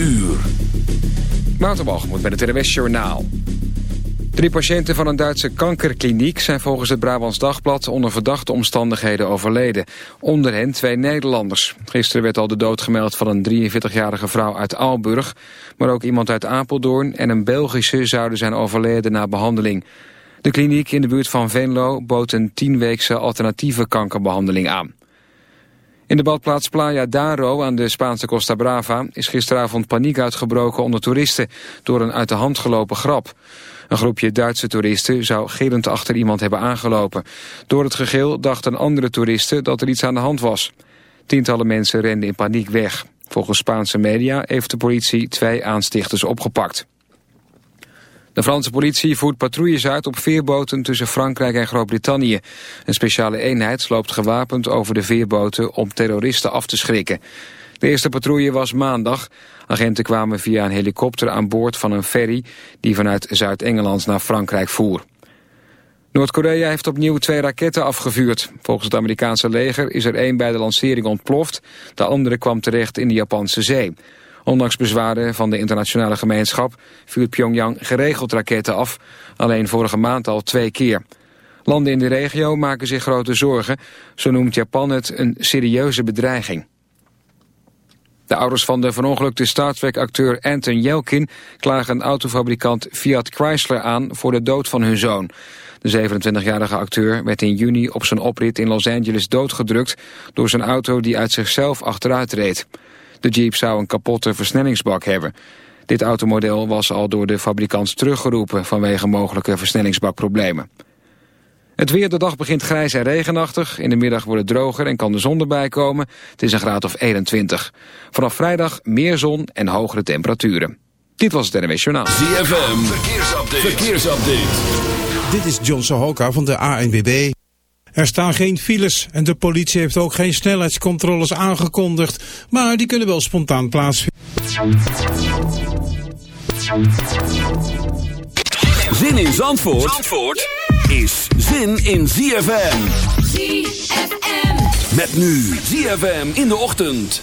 uur. Waterbalgemoed bij het RWS Journaal. Drie patiënten van een Duitse kankerkliniek zijn volgens het Brabants Dagblad onder verdachte omstandigheden overleden. Onder hen twee Nederlanders. Gisteren werd al de dood gemeld van een 43-jarige vrouw uit Aalburg, maar ook iemand uit Apeldoorn en een Belgische zouden zijn overleden na behandeling. De kliniek in de buurt van Venlo bood een tienweekse alternatieve kankerbehandeling aan. In de badplaats Playa Daro aan de Spaanse Costa Brava is gisteravond paniek uitgebroken onder toeristen door een uit de hand gelopen grap. Een groepje Duitse toeristen zou gillend achter iemand hebben aangelopen. Door het gegil dachten andere toeristen dat er iets aan de hand was. Tientallen mensen renden in paniek weg. Volgens Spaanse media heeft de politie twee aanstichters opgepakt. De Franse politie voert patrouilles uit op veerboten tussen Frankrijk en Groot-Brittannië. Een speciale eenheid loopt gewapend over de veerboten om terroristen af te schrikken. De eerste patrouille was maandag. Agenten kwamen via een helikopter aan boord van een ferry die vanuit Zuid-Engeland naar Frankrijk voer. Noord-Korea heeft opnieuw twee raketten afgevuurd. Volgens het Amerikaanse leger is er één bij de lancering ontploft. De andere kwam terecht in de Japanse zee. Ondanks bezwaren van de internationale gemeenschap vuurt Pyongyang geregeld raketten af, alleen vorige maand al twee keer. Landen in de regio maken zich grote zorgen, zo noemt Japan het een serieuze bedreiging. De ouders van de verongelukte Star Trek-acteur Anton Yelkin klagen autofabrikant Fiat Chrysler aan voor de dood van hun zoon. De 27-jarige acteur werd in juni op zijn oprit in Los Angeles doodgedrukt door zijn auto die uit zichzelf achteruit reed. De Jeep zou een kapotte versnellingsbak hebben. Dit automodel was al door de fabrikant teruggeroepen vanwege mogelijke versnellingsbakproblemen. Het weer, de dag begint grijs en regenachtig. In de middag wordt het droger en kan de zon erbij komen. Het is een graad of 21. Vanaf vrijdag meer zon en hogere temperaturen. Dit was het NWS Journaal. ZFM, verkeersupdate. verkeersupdate. Dit is John Sohoka van de ANWB. Er staan geen files en de politie heeft ook geen snelheidscontroles aangekondigd, maar die kunnen wel spontaan plaatsvinden. Zin in Zandvoort, Zandvoort is zin in ZFM. ZFM. Met nu ZFM in de ochtend.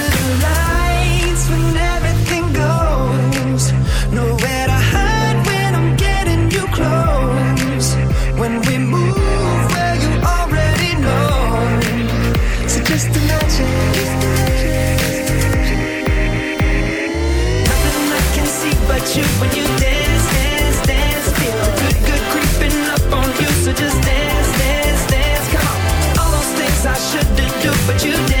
but you dance,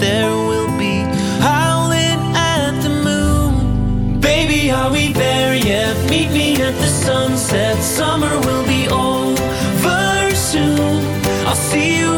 there, we'll be howling at the moon. Baby, are we there yet? Meet me at the sunset. Summer will be over soon. I'll see you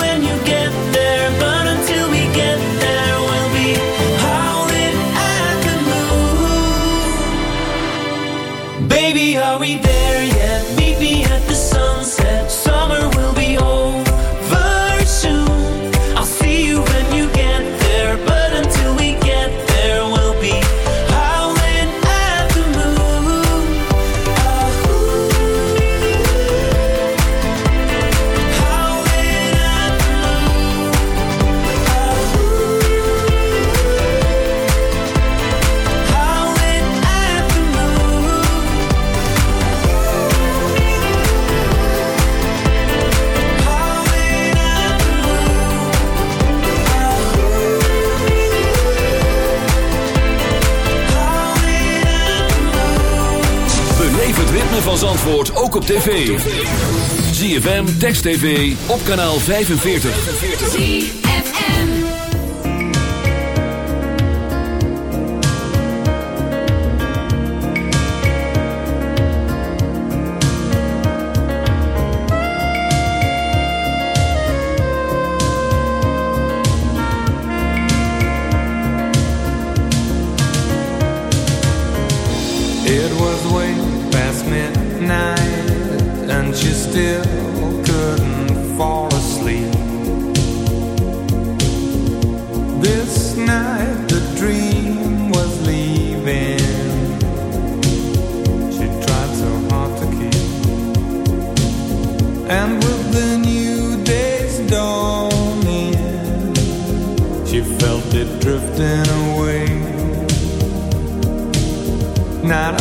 tv. ZFM, Text TV, op kanaal 45. It was way And with the new day's dawning, she felt it drifting away. Not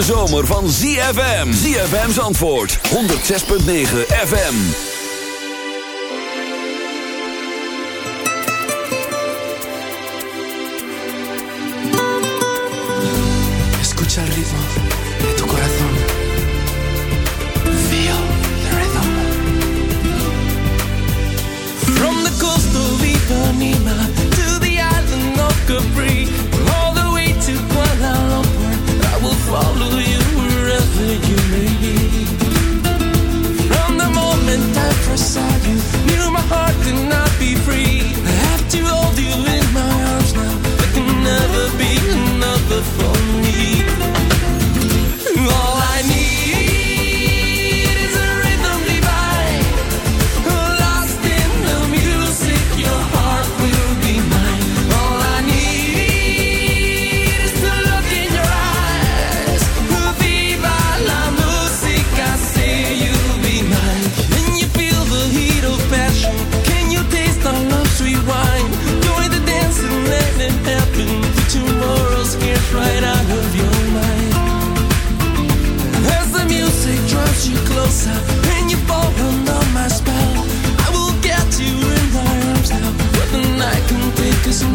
hete zomer van ZFM. ZFM's antwoord 106.9 FM. Escucha el ritmo follow you wherever you may be. From the moment I first saw you, knew my heart could not be free. I have to hold you in my arms now. There can never be another fall.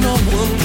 no one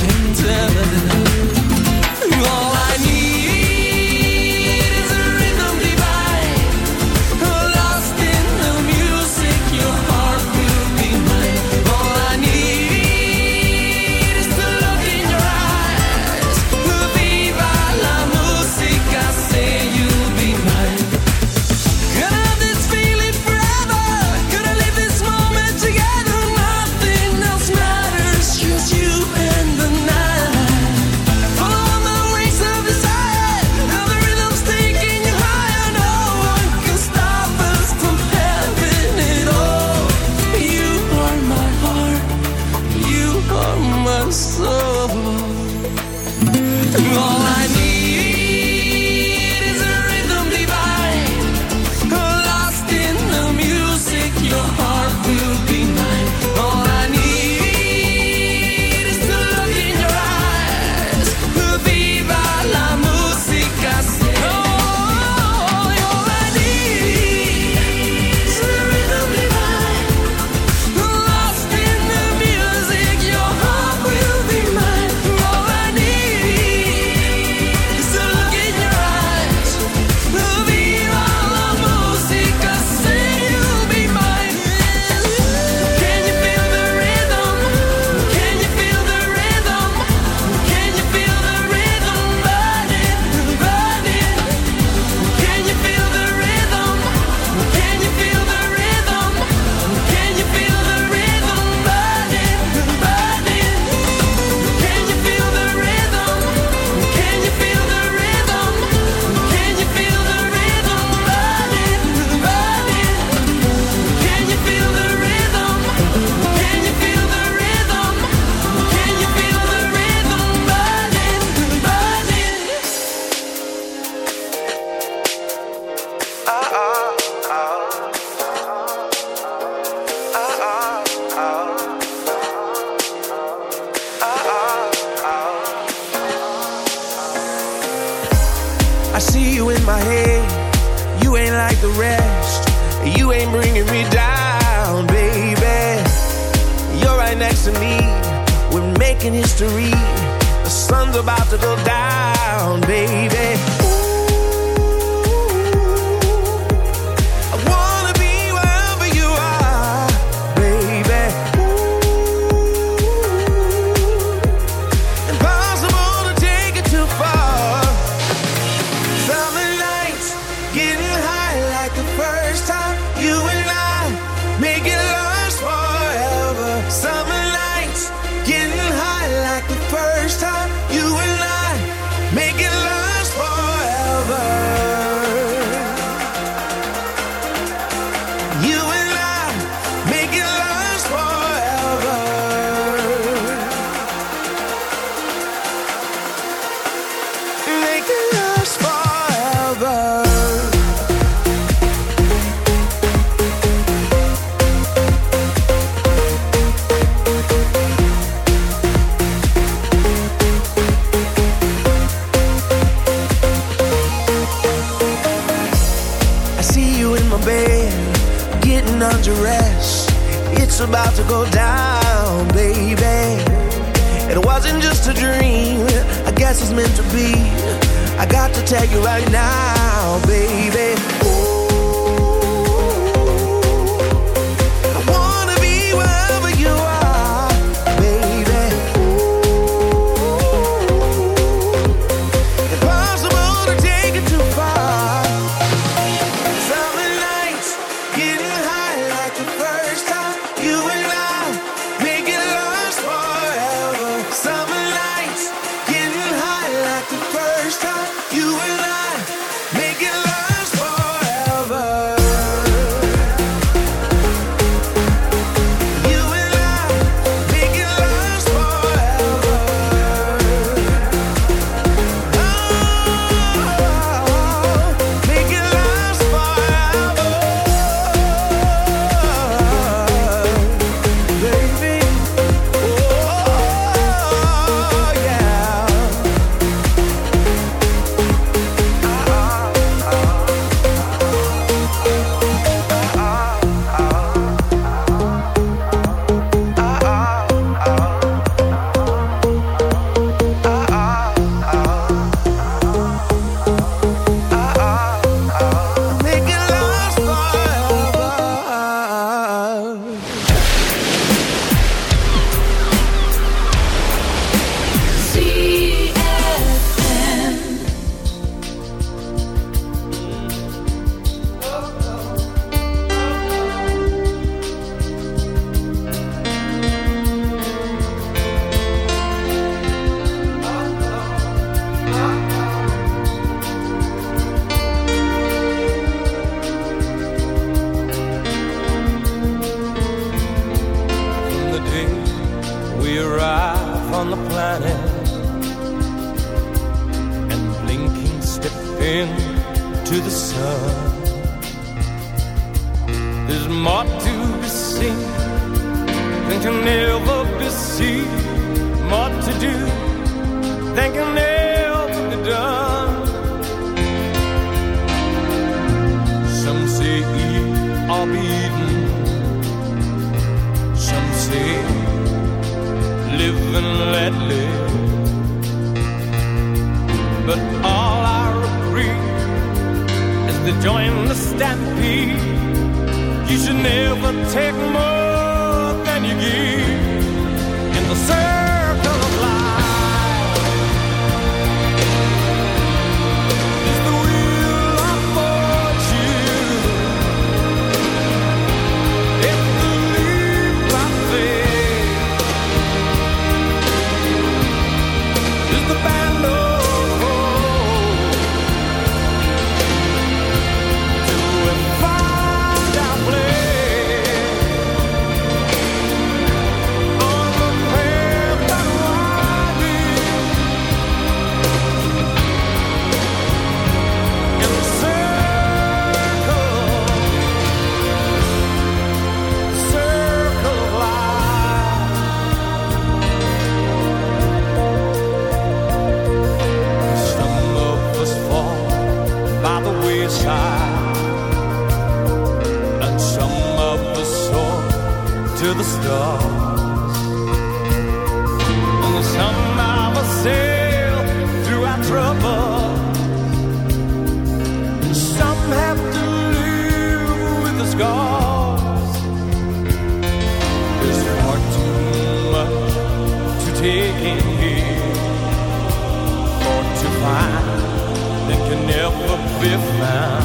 to join the stampede. You should never take more than you give in the service. the stars. And the sun I will sail through our trouble. Some have to live with the scars. There's far too much to take in here, or to find that can never be found.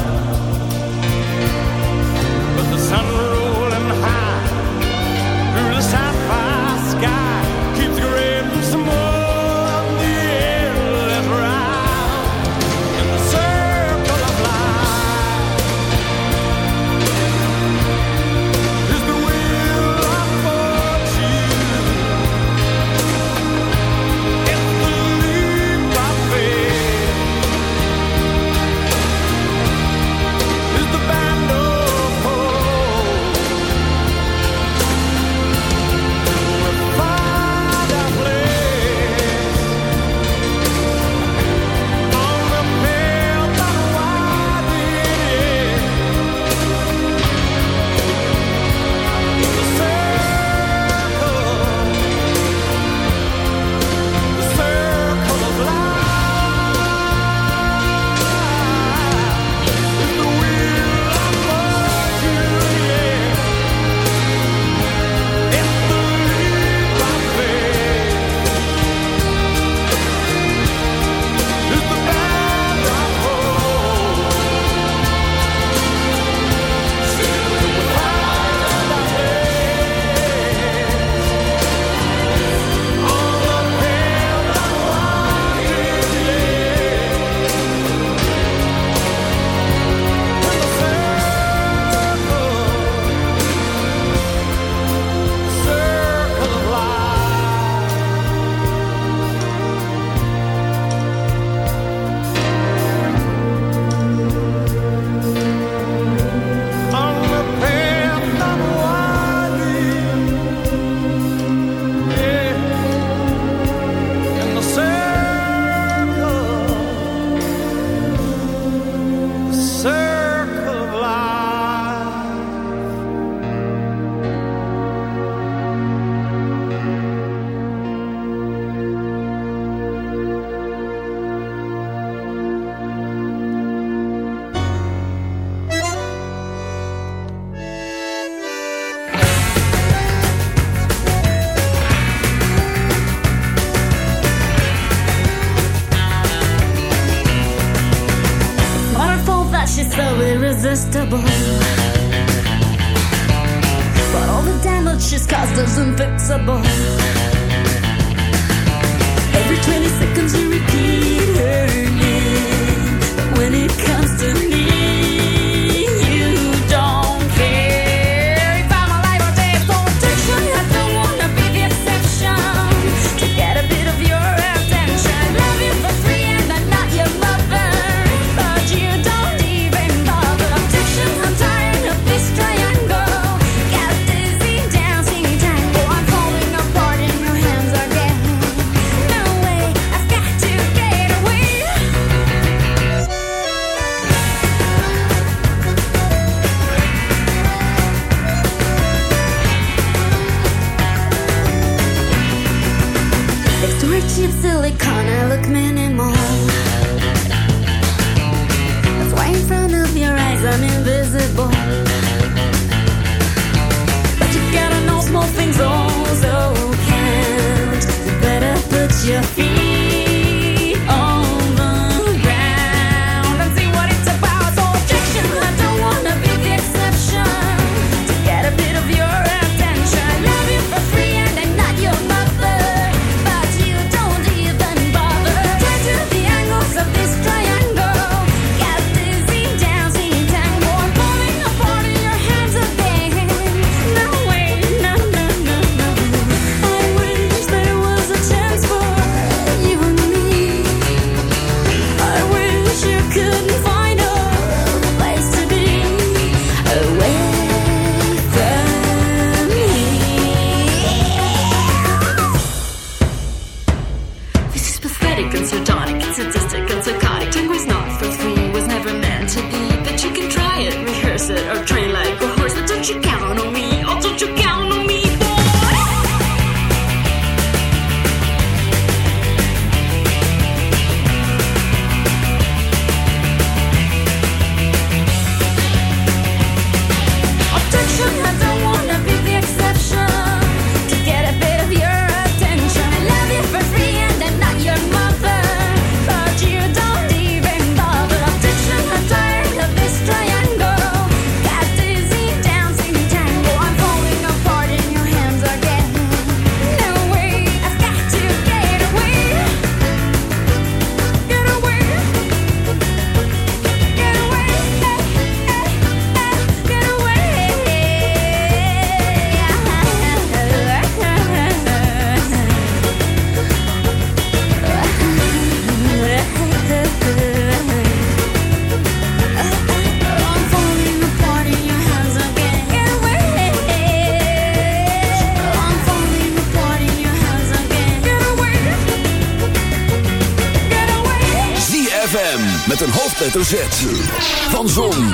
hoofdletter Z. Van Zon,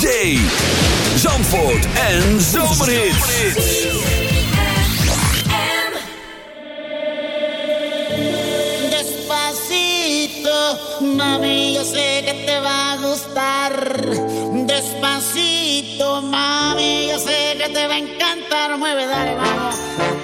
Zee, Zandvoort en Zomerhit. Despacito, mami, yo sé que te va a gustar. Despacito, mami, yo sé que te va a encantar. Mueve, dale, vamos.